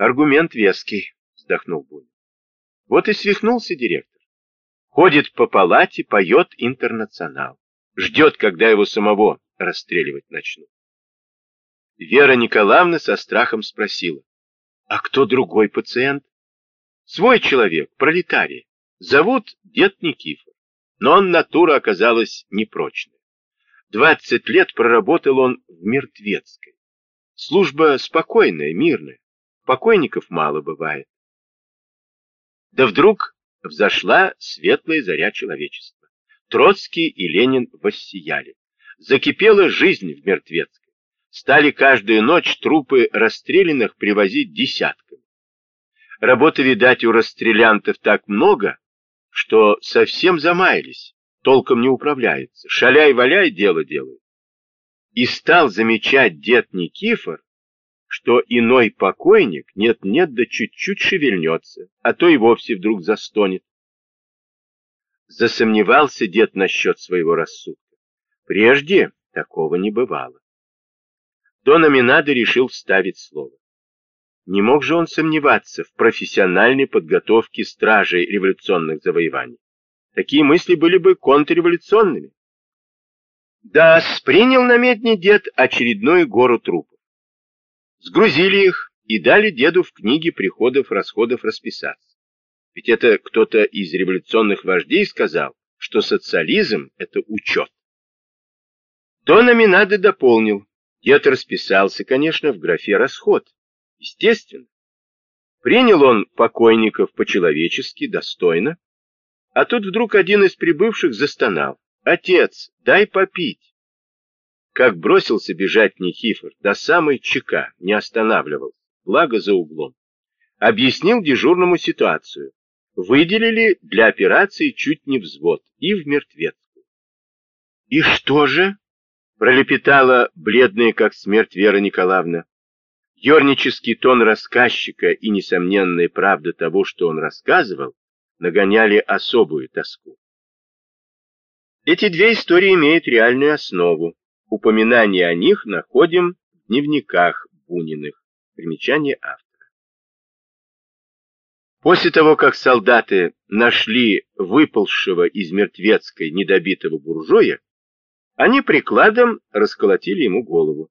Аргумент веский, вздохнул Бунин. Вот и свихнулся директор. Ходит по палате, поет интернационал. Ждет, когда его самого расстреливать начнут. Вера Николаевна со страхом спросила. А кто другой пациент? Свой человек, пролетарий. Зовут дед Никифор. Но он натура оказалась непрочной. Двадцать лет проработал он в Мертвецкой. Служба спокойная, мирная. Покойников мало бывает. Да вдруг взошла светлая заря человечества. Троцкий и Ленин воссияли. Закипела жизнь в Мертвецкой. Стали каждую ночь трупы расстрелянных привозить десятками. Работы, видать, у расстрелянтов так много, что совсем замаялись, толком не управляются, шаляй-валяй дело делают. И стал замечать дед Никифор, что иной покойник нет-нет да чуть-чуть шевельнется, а то и вовсе вдруг застонет. Засомневался дед насчет своего рассудка. Прежде такого не бывало. Дон Аминадо решил вставить слово. Не мог же он сомневаться в профессиональной подготовке стражей революционных завоеваний. Такие мысли были бы контрреволюционными. Да, принял на медне дед очередную гору трупов. Сгрузили их и дали деду в книге приходов-расходов расписаться. Ведь это кто-то из революционных вождей сказал, что социализм — это учет. То номинады дополнил. Дед расписался, конечно, в графе «расход». Естественно. Принял он покойников по-человечески, достойно. А тут вдруг один из прибывших застонал. «Отец, дай попить!» Как бросился бежать Никифор, до самой ЧК не останавливал, благо за углом. Объяснил дежурному ситуацию. Выделили для операции чуть не взвод и в мертвецкую. «И что же?» — пролепетала бледная, как смерть Вера Николаевна. Ёрнический тон рассказчика и несомненная правда того, что он рассказывал, нагоняли особую тоску. Эти две истории имеют реальную основу. Упоминание о них находим в дневниках Буниных. Примечание автора. После того, как солдаты нашли выползшего из мертвецкой недобитого буржуя, они прикладом расколотили ему голову.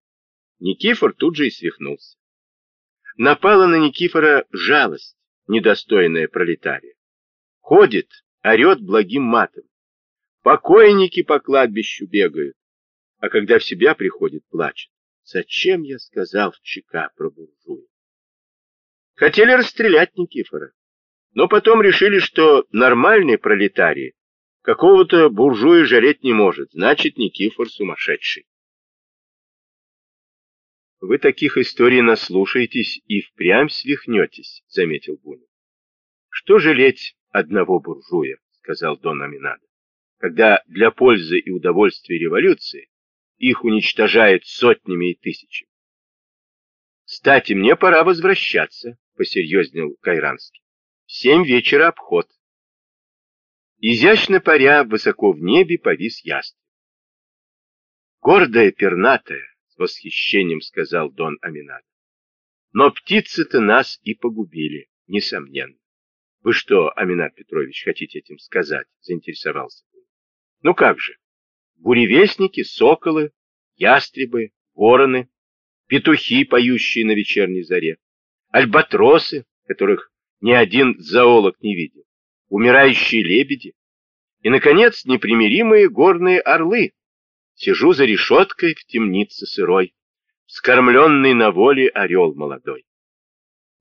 Никифор тут же и свихнулся. Напала на Никифора жалость, недостойная пролетария. Ходит, орет благим матом. Покойники по кладбищу бегают, а когда в себя приходит, плачет. Зачем я сказал в ЧК про буржуя? Хотели расстрелять Никифора, но потом решили, что нормальный пролетарий какого-то буржуя жалеть не может, значит, Никифор сумасшедший. Вы таких историй наслушаетесь и впрямь свихнетесь, заметил Бунин. Что жалеть одного буржуя, сказал Дон Аминадо, когда для пользы и удовольствия революции их уничтожает сотнями и тысячами. Кстати, мне пора возвращаться, посерьезнел Кайранский. Семь вечера обход. Изящно паря, высоко в небе повис ястреб. Гордая, пернатая, с восхищением сказал Дон Аминад. Но птицы-то нас и погубили, несомненно. Вы что, Аминат Петрович, хотите этим сказать? Заинтересовался. Ну как же? Буревестники, соколы, ястребы, вороны, петухи, поющие на вечерней заре, альбатросы, которых ни один зоолог не видел, умирающие лебеди и, наконец, непримиримые горные орлы. Сижу за решеткой в темнице сырой, скормленный на воле орел молодой.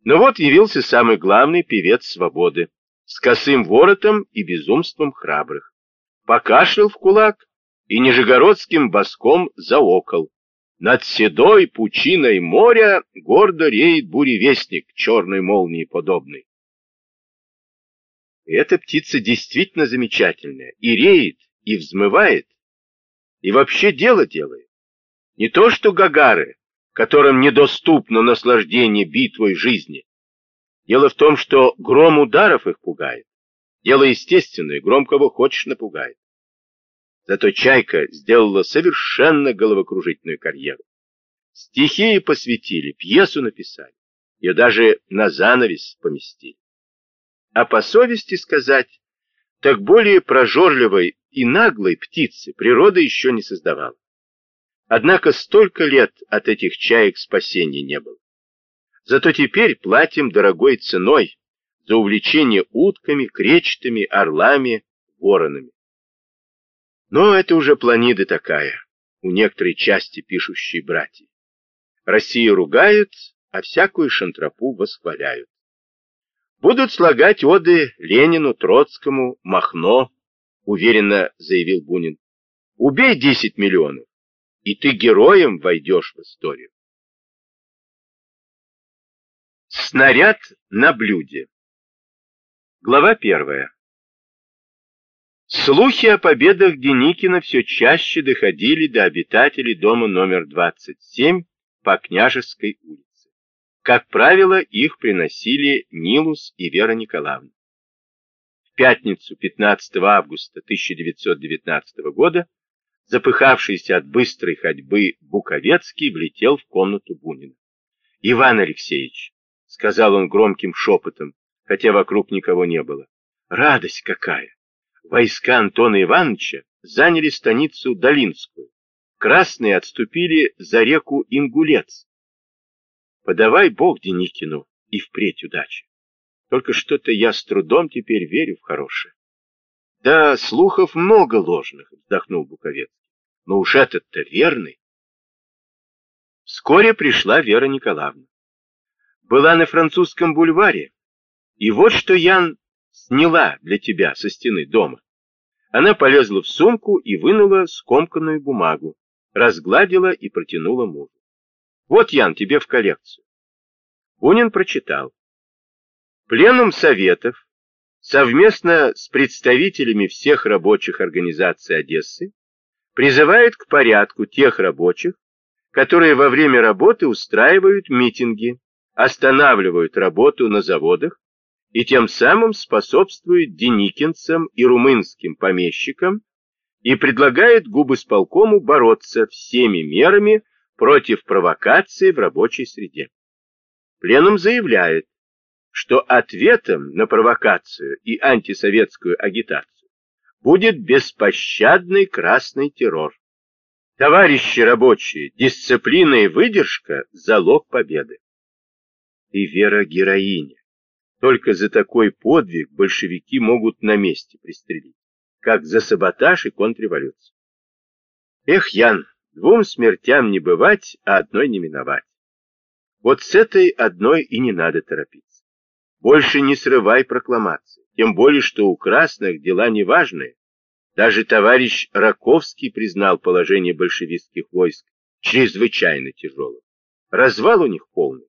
Но вот явился самый главный певец свободы, с косым воротом и безумством храбрых. Покашлял в кулак и нижегородским боском заокол. Над седой пучиной моря гордо реет буревестник, черной молнии подобный. Эта птица действительно замечательная, и реет, и взмывает, и вообще дело делает. Не то что гагары, которым недоступно наслаждение битвой жизни. Дело в том, что гром ударов их пугает. Дело естественное, гром кого хочешь напугает. Зато Чайка сделала совершенно головокружительную карьеру. Стихи посвятили, пьесу написали. Ее даже на занавес поместили. А по совести сказать, так более прожорливой и наглой птицы природа еще не создавала. Однако столько лет от этих чаек спасения не было. Зато теперь платим дорогой ценой за увлечение утками, кречетами, орлами, воронами. Но это уже планида такая, у некоторой части пишущей братья. Россию ругают, а всякую шантропу восхваляют. Будут слагать оды Ленину, Троцкому, Махно, уверенно заявил Бунин. Убей 10 миллионов, и ты героем войдешь в историю. Снаряд на блюде. Глава первая. Слухи о победах Деникина все чаще доходили до обитателей дома номер 27 по Княжеской улице. Как правило, их приносили Нилус и Вера Николаевна. В пятницу 15 августа 1919 года запыхавшийся от быстрой ходьбы Буковецкий влетел в комнату Бунина. «Иван Алексеевич», — сказал он громким шепотом, хотя вокруг никого не было, — «радость какая! Войска Антона Ивановича заняли станицу Долинскую. Красные отступили за реку Ингулец. Подавай Бог Деникину и впредь удачи. Только что-то я с трудом теперь верю в хорошее. Да, слухов много ложных, вздохнул Буковец. Но уж этот-то верный. Вскоре пришла Вера Николаевна. Была на французском бульваре. И вот что Ян сняла для тебя со стены дома. Она полезла в сумку и вынула скомканную бумагу, разгладила и протянула мужу. Вот, Ян, тебе в коллекцию. Бунин прочитал. Пленум Советов совместно с представителями всех рабочих организаций Одессы призывает к порядку тех рабочих, которые во время работы устраивают митинги, останавливают работу на заводах и тем самым способствует деникинцам и румынским помещикам и предлагает губысполкому бороться всеми мерами против провокации в рабочей среде. Пленум заявляет, что ответом на провокацию и антисоветскую агитацию будет беспощадный красный террор. Товарищи рабочие, дисциплина и выдержка – залог победы. И вера героиня. Только за такой подвиг большевики могут на месте пристрелить, как за саботаж и контрреволюцию. Эх, Ян, двум смертям не бывать, а одной не миновать. Вот с этой одной и не надо торопиться. Больше не срывай прокламации, тем более, что у красных дела неважные. Даже товарищ Раковский признал положение большевистских войск чрезвычайно тяжелым. Развал у них полный.